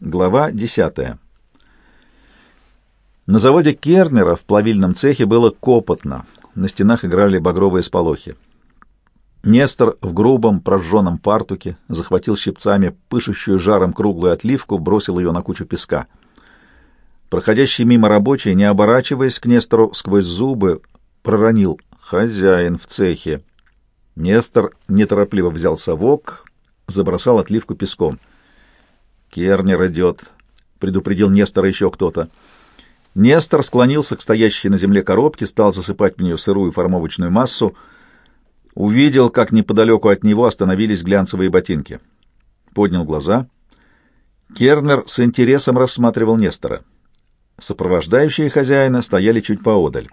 Глава 10. На заводе Кернера в плавильном цехе было копотно. На стенах играли багровые сполохи. Нестор в грубом прожженном фартуке захватил щипцами пышущую жаром круглую отливку, бросил ее на кучу песка. Проходящий мимо рабочий, не оборачиваясь к Нестору сквозь зубы, проронил «Хозяин в цехе». Нестор неторопливо взял совок, забросал отливку песком — Кернер идет, — предупредил Нестора еще кто-то. Нестор склонился к стоящей на земле коробке, стал засыпать в нее сырую формовочную массу, увидел, как неподалеку от него остановились глянцевые ботинки. Поднял глаза. Кернер с интересом рассматривал Нестора. Сопровождающие хозяина стояли чуть поодаль.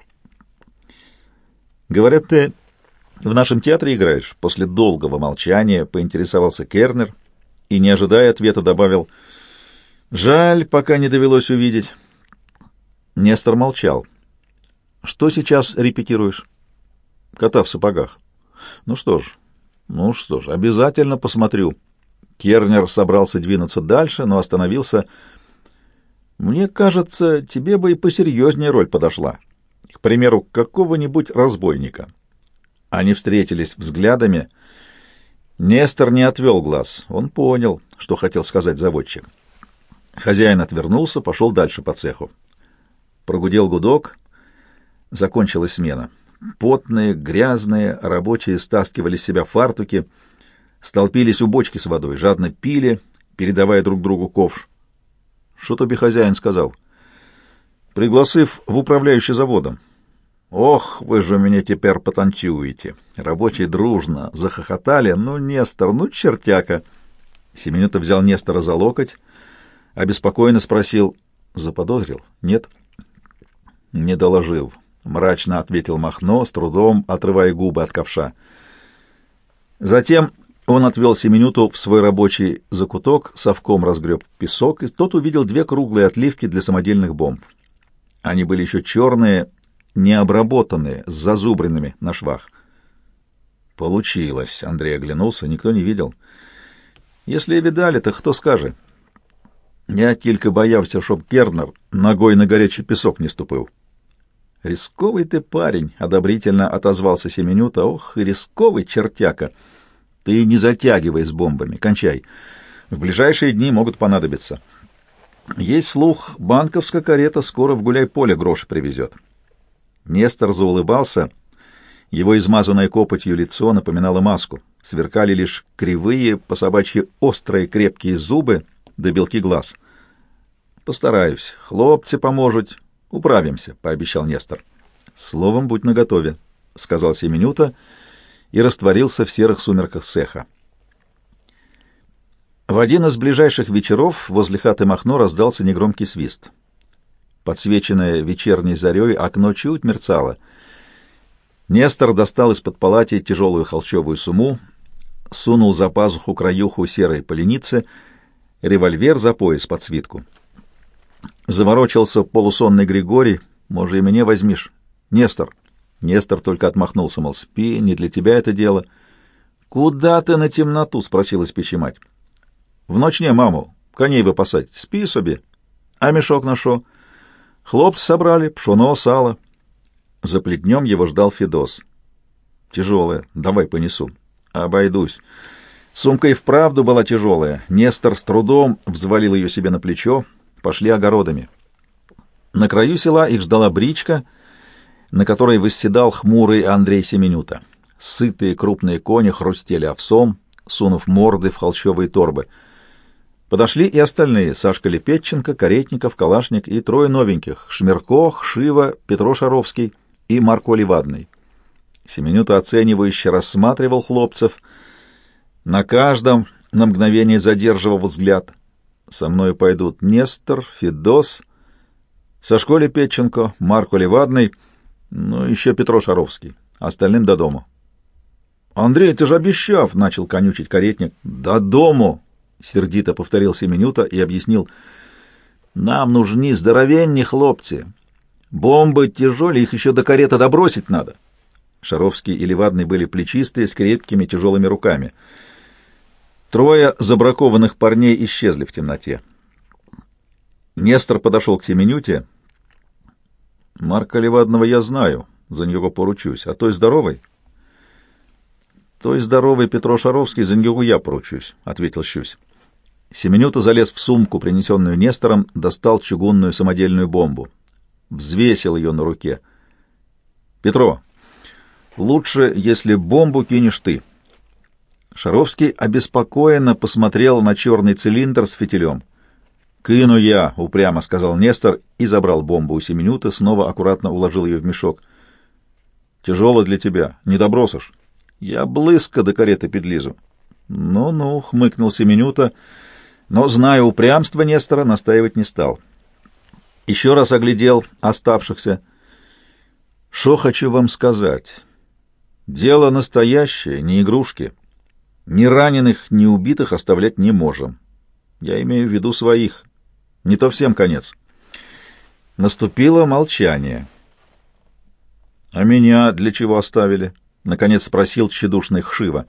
«Говорят, ты в нашем театре играешь?» После долгого молчания поинтересовался Кернер — и, не ожидая ответа, добавил «Жаль, пока не довелось увидеть». Нестор молчал. «Что сейчас репетируешь?» «Кота в сапогах». «Ну что ж, ну что ж, обязательно посмотрю». Кернер собрался двинуться дальше, но остановился. «Мне кажется, тебе бы и посерьезнее роль подошла. К примеру, какого-нибудь разбойника». Они встретились взглядами — Нестор не отвел глаз. Он понял, что хотел сказать заводчик. Хозяин отвернулся, пошел дальше по цеху. Прогудел гудок. Закончилась смена. Потные, грязные, рабочие стаскивали с себя фартуки, столпились у бочки с водой, жадно пили, передавая друг другу ковш. Что тобі хозяин сказал? Пригласив в управляющий заводом. «Ох, вы же меня теперь потанцуете!» Рабочие дружно захохотали. «Ну, Нестор, ну, чертяка!» Семенютов взял Нестора за локоть, обеспокоенно спросил. «Заподозрил? Нет?» «Не доложил», — мрачно ответил Махно, с трудом отрывая губы от ковша. Затем он отвел Семенюту в свой рабочий закуток, совком разгреб песок, и тот увидел две круглые отливки для самодельных бомб. Они были еще черные, необработанные, с зазубринами на швах. Получилось. Андрей оглянулся, никто не видел. Если и видали, то кто скажет? Я тільки боявся, чтоб Кернер ногой на горячий песок не ступил. Рисковый ты парень, одобрительно отозвался Семенюта. Ох, рисковый чертяка. Ты не затягивай с бомбами, кончай. В ближайшие дни могут понадобиться. Есть слух, банковская карета скоро в гуляй-поле гроши привезет. Нестор заулыбался. Его измазанное копотью лицо напоминало маску. Сверкали лишь кривые, по собачьи острые крепкие зубы да белки глаз. «Постараюсь. Хлопцы поможут. Управимся», — пообещал Нестор. «Словом, будь наготове», — сказал Семенюта и растворился в серых сумерках цеха. В один из ближайших вечеров возле хаты Махно раздался негромкий свист. Подсвеченное вечерней зарей окно чуть мерцало. Нестор достал из-под палати тяжелую холчевую суму, сунул за пазуху краюху серой поленицы, револьвер за пояс под свитку. Заворочился полусонный Григорий. «Может, и мне возьмешь?» «Нестор». Нестор только отмахнулся, мол, спи, не для тебя это дело. «Куда ты на темноту?» — спросила с печи мать. «В ночь не, маму, коней выпасать. Спи себе. А мешок на шо?» Хлопцы собрали, пшено, сало. За плетнем его ждал Федос. Тяжелая. Давай понесу. Обойдусь. Сумка и вправду была тяжелая. Нестор с трудом взвалил ее себе на плечо. Пошли огородами. На краю села их ждала бричка, на которой восседал хмурый Андрей Семенюта. Сытые крупные кони хрустели овсом, сунув морды в холщовые торбы — Подошли и остальные — Сашка Лепетченко, Каретников, Калашник и трое новеньких — Шмирко, Шива, Петро Шаровский и Марко Ливадный. Семенюта оценивающе рассматривал хлопцев. На каждом на мгновение задерживал взгляд. Со мной пойдут Нестор, Федос, Сашко Лепетченко, Марко Ливадный, ну, еще Петро Шаровский. Остальным до дому. — Андрей, ты же обещав, — начал конючить каретник. — До дому! — сердито повторил Семенюта и объяснил. «Нам нужны здоровенни хлопцы. Бомбы тяжелые, их еще до карета добросить надо». Шаровский и Левадный были плечистые, с крепкими тяжелыми руками. Трое забракованных парней исчезли в темноте. Нестор подошел к Семенюте. «Марка Левадного я знаю, за него поручусь. А той здоровой?» «Той здоровой Петро Шаровский, за него я поручусь», — ответил Щусь. Семенюта залез в сумку, принесенную Нестором, достал чугунную самодельную бомбу. Взвесил ее на руке. «Петро, лучше, если бомбу кинешь ты». Шаровский обеспокоенно посмотрел на черный цилиндр с фитилем. «Кину я», — упрямо сказал Нестор и забрал бомбу у Семенюта, снова аккуратно уложил ее в мешок. «Тяжело для тебя, не добросишь». «Я близко до кареты подлизу». «Ну-ну», — хмыкнул Семенюта, — но, зная упрямство Нестора, настаивать не стал. Еще раз оглядел оставшихся. «Что хочу вам сказать? Дело настоящее, не игрушки. Ни раненых, ни убитых оставлять не можем. Я имею в виду своих. Не то всем конец». Наступило молчание. «А меня для чего оставили?» — наконец спросил тщедушный Хшива.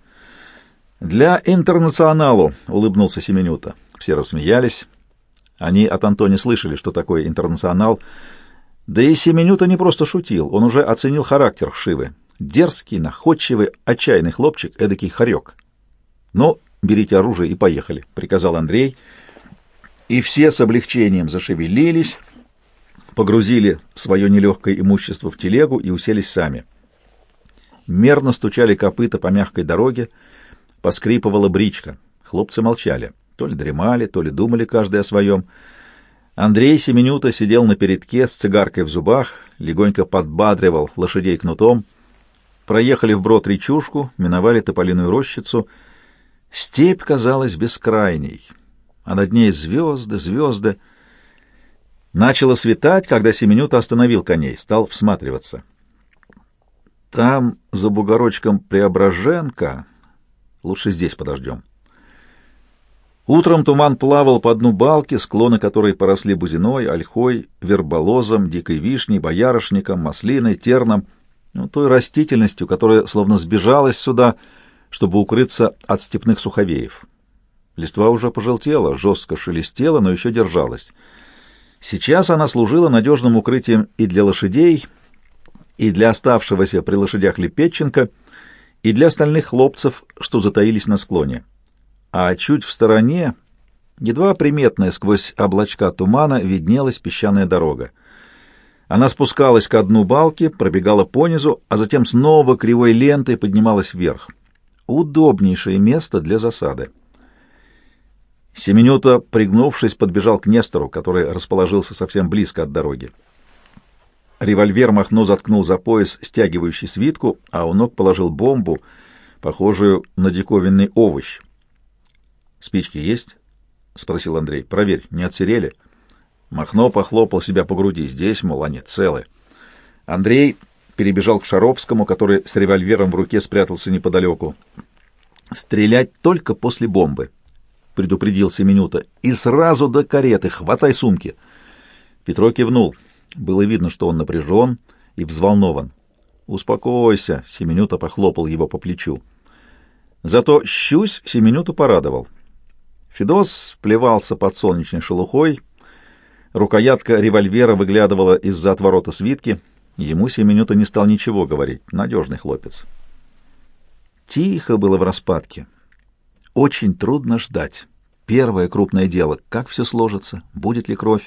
«Для интернационалу», — улыбнулся Семенюта. Все рассмеялись. Они от Антони слышали, что такое интернационал. Да и Семенюта не просто шутил, он уже оценил характер Шивы. Дерзкий, находчивый, отчаянный хлопчик, эдакий хорек. «Ну, берите оружие и поехали», — приказал Андрей. И все с облегчением зашевелились, погрузили свое нелегкое имущество в телегу и уселись сами. Мерно стучали копыта по мягкой дороге, поскрипывала бричка. Хлопцы молчали. То ли дремали, то ли думали каждый о своем. Андрей Семенюта сидел на передке с цигаркой в зубах, легонько подбадривал лошадей кнутом. Проехали вброд речушку, миновали тополиную рощицу. Степь казалась бескрайней, а над ней звезды, звезды. Начало светать, когда Семенюта остановил коней, стал всматриваться. Там, за бугорочком Преображенка, лучше здесь подождем. Утром туман плавал по дну балки, склоны которой поросли бузиной, ольхой, верболозом, дикой вишней, боярышником, маслиной, терном, ну, той растительностью, которая словно сбежалась сюда, чтобы укрыться от степных суховеев. Листва уже пожелтела, жестко шелестела, но еще держалась. Сейчас она служила надежным укрытием и для лошадей, и для оставшегося при лошадях Лепетченко, и для остальных хлопцев, что затаились на склоне а чуть в стороне, едва приметная сквозь облачка тумана, виднелась песчаная дорога. Она спускалась к дну балки, пробегала понизу, а затем снова кривой лентой поднималась вверх. Удобнейшее место для засады. Семенюта, пригнувшись, подбежал к Нестору, который расположился совсем близко от дороги. Револьвер Махно заткнул за пояс стягивающий свитку, а у ног положил бомбу, похожую на диковинный овощ. «Спички есть?» — спросил Андрей. «Проверь, не отсерели?» Махно похлопал себя по груди. Здесь, мол, они целы. Андрей перебежал к Шаровскому, который с револьвером в руке спрятался неподалеку. «Стрелять только после бомбы», — предупредил Семенюта. «И сразу до кареты, хватай сумки». Петро кивнул. Было видно, что он напряжен и взволнован. «Успокойся», — Семенюта похлопал его по плечу. Зато щусь Семенюту порадовал. Федос плевался под солнечной шелухой, рукоятка револьвера выглядывала из-за отворота свитки. Ему Семенюта не стал ничего говорить, надежный хлопец. Тихо было в распадке. Очень трудно ждать. Первое крупное дело. Как все сложится? Будет ли кровь?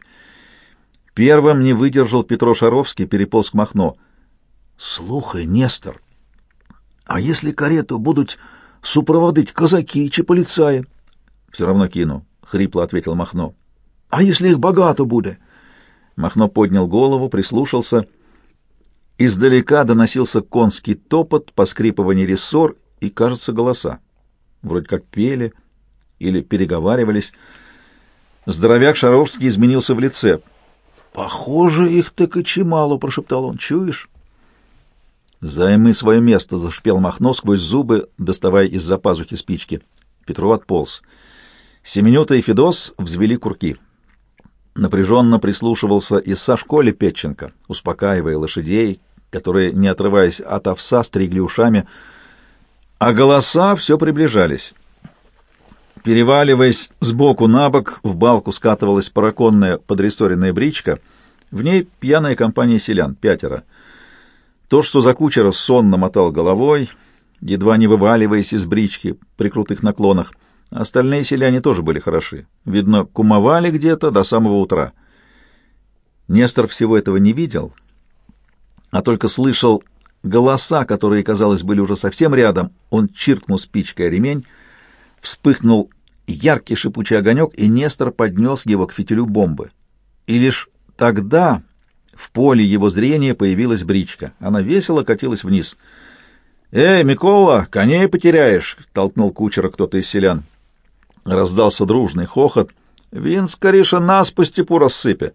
Первым не выдержал Петро Шаровский, переполз к Махно. «Слухай, Нестор, а если карету будут супроводить казаки чи полицаи?» Все равно кину, — хрипло ответил Махно. — А если их богато будет? Махно поднял голову, прислушался. Издалека доносился конский топот, поскрипывание рессор и, кажется, голоса. Вроде как пели или переговаривались. Здоровяк Шаровский изменился в лице. — Похоже, их так и чемало, — прошептал он. — Чуешь? — Займы свое место, — зашпел Махно сквозь зубы, доставая из-за пазухи спички. Петров отполз. — Семенюта и Федос взвели курки. Напряженно прислушивался и Сашко Лепетченко, успокаивая лошадей, которые, не отрываясь от овса, стригли ушами, а голоса все приближались. Переваливаясь сбоку на бок, в балку скатывалась параконная подрессоренная бричка. В ней пьяная компания селян, пятеро. То, что за кучера сонно мотал головой, едва не вываливаясь из брички при крутых наклонах. Остальные селяне тоже были хороши. Видно, кумовали где-то до самого утра. Нестор всего этого не видел, а только слышал голоса, которые, казалось, были уже совсем рядом. Он чиркнул спичкой ремень, вспыхнул яркий шипучий огонек, и Нестор поднес его к фитилю бомбы. И лишь тогда в поле его зрения появилась бричка. Она весело катилась вниз. «Эй, Микола, коней потеряешь!» — толкнул кучера кто-то из селян. Раздался дружный хохот. «Вин, скорейше нас по степу рассыпе!»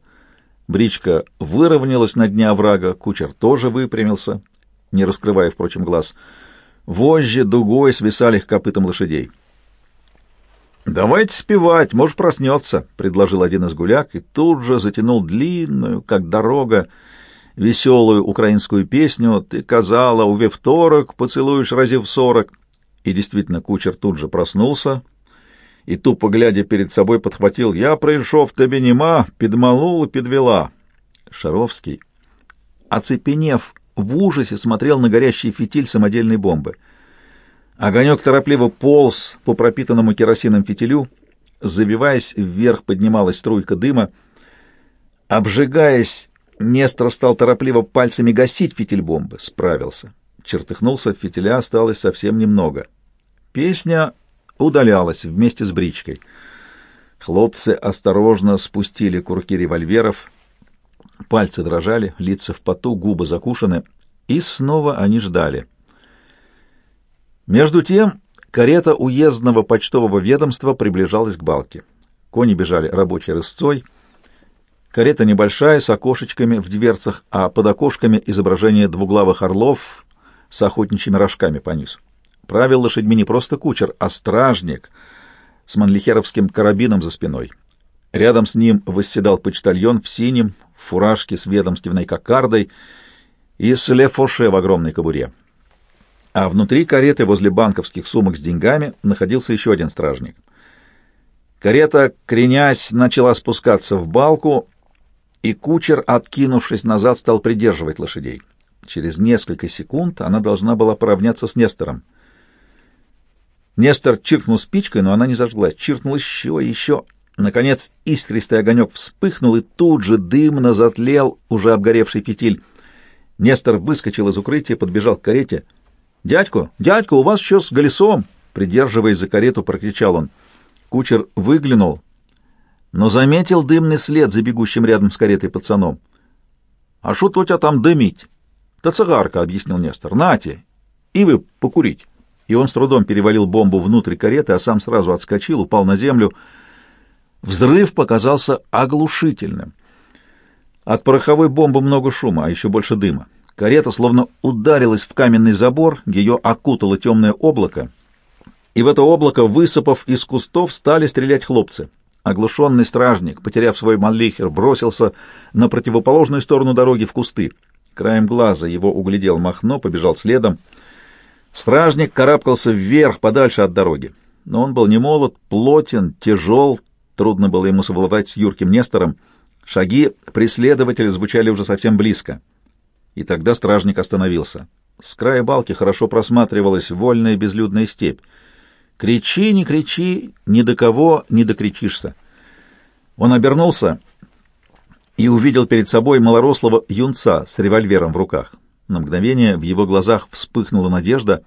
Бричка выровнялась на дне оврага, кучер тоже выпрямился, не раскрывая, впрочем, глаз. Вожжи дугой свисали к копытам лошадей. «Давайте спевать, может, проснется», — предложил один из гуляк, и тут же затянул длинную, как дорога, веселую украинскую песню «Ты казала, у второк поцелуешь разив сорок». И действительно, кучер тут же проснулся и, тупо глядя перед собой, подхватил «Я прийшов, тебе нема, підмалул, підвела». Шаровский, оцепенев, в ужасе смотрел на горящий фитиль самодельной бомбы — Огонек торопливо полз по пропитанному керосином фитилю, забиваясь, вверх поднималась струйка дыма. Обжигаясь, Нестор стал торопливо пальцами гасить фитиль бомбы. Справился. Чертыхнулся, фитиля осталось совсем немного. Песня удалялась вместе с бричкой. Хлопцы осторожно спустили курки револьверов. Пальцы дрожали, лица в поту, губы закушены. И снова они ждали — между тем карета уездного почтового ведомства приближалась к балке. Кони бежали рабочей рысцой. Карета небольшая, с окошечками в дверцах, а под окошками изображение двуглавых орлов с охотничьими рожками по низу. Правил лошадьми не просто кучер, а стражник с манлихеровским карабином за спиной. Рядом с ним восседал почтальон в синем, в фуражке с ведомственной кокардой и с лефоше в огромной кобуре а внутри кареты возле банковских сумок с деньгами находился еще один стражник. Карета, кренясь, начала спускаться в балку, и кучер, откинувшись назад, стал придерживать лошадей. Через несколько секунд она должна была поравняться с Нестором. Нестор чиркнул спичкой, но она не зажгла. Чиркнул еще и еще. Наконец искристый огонек вспыхнул, и тут же дымно затлел уже обгоревший фитиль. Нестор выскочил из укрытия, подбежал к карете — «Дядько, дядько, у вас еще с голесом!» Придерживаясь за карету, прокричал он. Кучер выглянул, но заметил дымный след за бегущим рядом с каретой пацаном. «А что у тебя там дымить?» «Да цигарка», — объяснил Нестор. «Нате! И вы покурить!» И он с трудом перевалил бомбу внутрь кареты, а сам сразу отскочил, упал на землю. Взрыв показался оглушительным. От пороховой бомбы много шума, а еще больше дыма. Карета словно ударилась в каменный забор, ее окутало темное облако, и в это облако, высыпав из кустов, стали стрелять хлопцы. Оглушенный стражник, потеряв свой манлихер, бросился на противоположную сторону дороги в кусты. Краем глаза его углядел Махно, побежал следом. Стражник карабкался вверх, подальше от дороги. Но он был не молод, плотен, тяжел, трудно было ему совладать с юрким Нестором. Шаги преследователя звучали уже совсем близко и тогда стражник остановился. С края балки хорошо просматривалась вольная безлюдная степь. Кричи, не кричи, ни до кого не докричишься. Он обернулся и увидел перед собой малорослого юнца с револьвером в руках. На мгновение в его глазах вспыхнула надежда.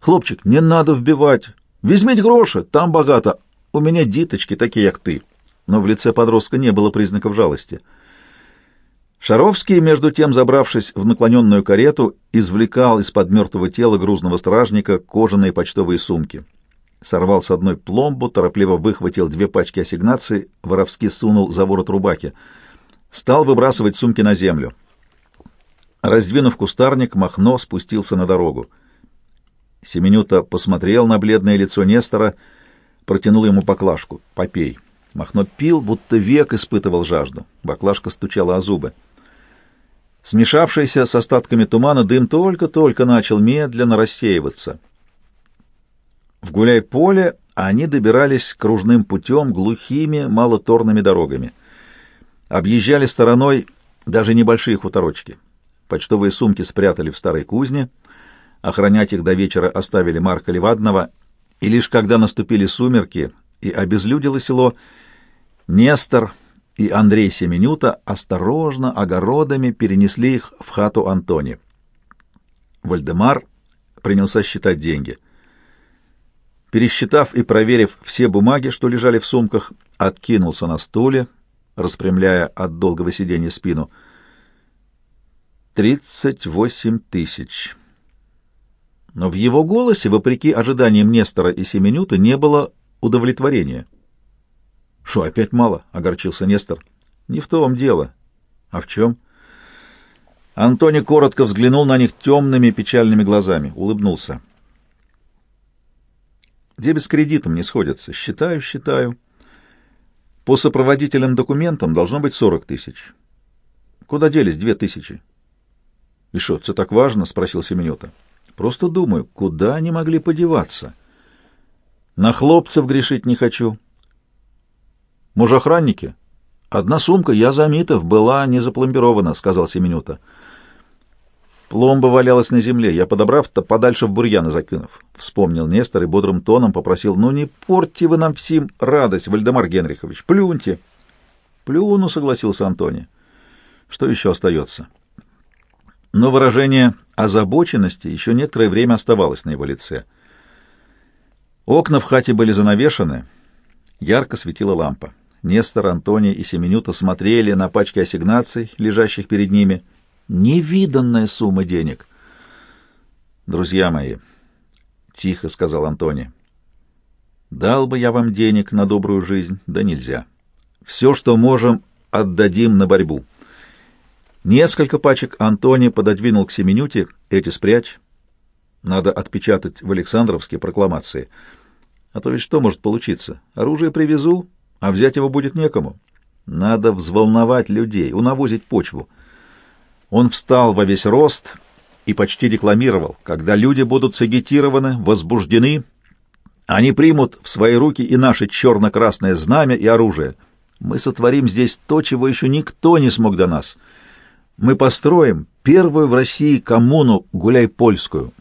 «Хлопчик, не надо вбивать! Возьмите гроши, там богато! У меня диточки такие, как ты!» Но в лице подростка не было признаков жалости — Шаровский, между тем, забравшись в наклоненную карету, извлекал из-под мертвого тела грузного стражника кожаные почтовые сумки. Сорвал с одной пломбу, торопливо выхватил две пачки ассигнаций, воровски сунул за ворот рубаки. Стал выбрасывать сумки на землю. Раздвинув кустарник, Махно спустился на дорогу. Семенюта посмотрел на бледное лицо Нестора, протянул ему поклажку. «Попей». Махно пил, будто век испытывал жажду. Баклажка стучала о зубы. Смешавшийся с остатками тумана дым только-только начал медленно рассеиваться. В гуляй-поле они добирались кружным путем глухими малоторными дорогами. Объезжали стороной даже небольшие хуторочки. Почтовые сумки спрятали в старой кузне, охранять их до вечера оставили Марка Левадного, и лишь когда наступили сумерки и обезлюдило село, Нестор и Андрей Семенюта осторожно огородами перенесли их в хату Антони. Вальдемар принялся считать деньги. Пересчитав и проверив все бумаги, что лежали в сумках, откинулся на стуле, распрямляя от долгого сидения спину. «Тридцать восемь тысяч». Но в его голосе, вопреки ожиданиям Нестора и Семенюта, не было удовлетворения. «Что, опять мало?» — огорчился Нестор. «Не в том дело». «А в чем?» Антони коротко взглянул на них темными печальными глазами, улыбнулся. «Дебет с кредитом не сходятся. Считаю, считаю. По сопроводительным документам должно быть сорок тысяч. Куда делись две тысячи?» «И что, это так важно?» — спросил Семенюта. «Просто думаю, куда они могли подеваться?» «На хлопцев грешить не хочу». «Мужохранники?» «Одна сумка, я замитов, была не запломбирована», — сказал Семенюта. Пломба валялась на земле, я, подобрав-то, подальше в бурьяны закинув. Вспомнил Нестор и бодрым тоном попросил, «Ну не портьте вы нам всем радость, Вальдемар Генрихович, плюньте». «Плюну», — согласился Антоний. «Что еще остается?» Но выражение озабоченности еще некоторое время оставалось на его лице. Окна в хате были занавешены, ярко светила лампа. Нестор, Антоний и Семенюта смотрели на пачки ассигнаций, лежащих перед ними — Невиданная сумма денег. Друзья мои, — тихо сказал Антони, — дал бы я вам денег на добрую жизнь, да нельзя. Все, что можем, отдадим на борьбу. Несколько пачек Антони пододвинул к Семенюте, эти спрячь. Надо отпечатать в Александровске прокламации. А то ведь что может получиться? Оружие привезу, а взять его будет некому. Надо взволновать людей, унавозить почву. Он встал во весь рост и почти декламировал. Когда люди будут сагитированы, возбуждены, они примут в свои руки и наше черно-красное знамя и оружие. Мы сотворим здесь то, чего еще никто не смог до нас. Мы построим первую в России коммуну гуляй-польскую.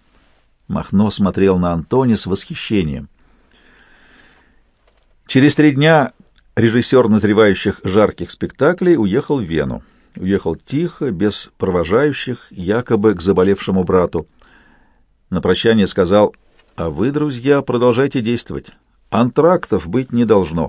Махно смотрел на Антони с восхищением. Через три дня режиссер назревающих жарких спектаклей уехал в Вену уехал тихо, без провожающих, якобы к заболевшему брату. На прощание сказал, «А вы, друзья, продолжайте действовать. Антрактов быть не должно.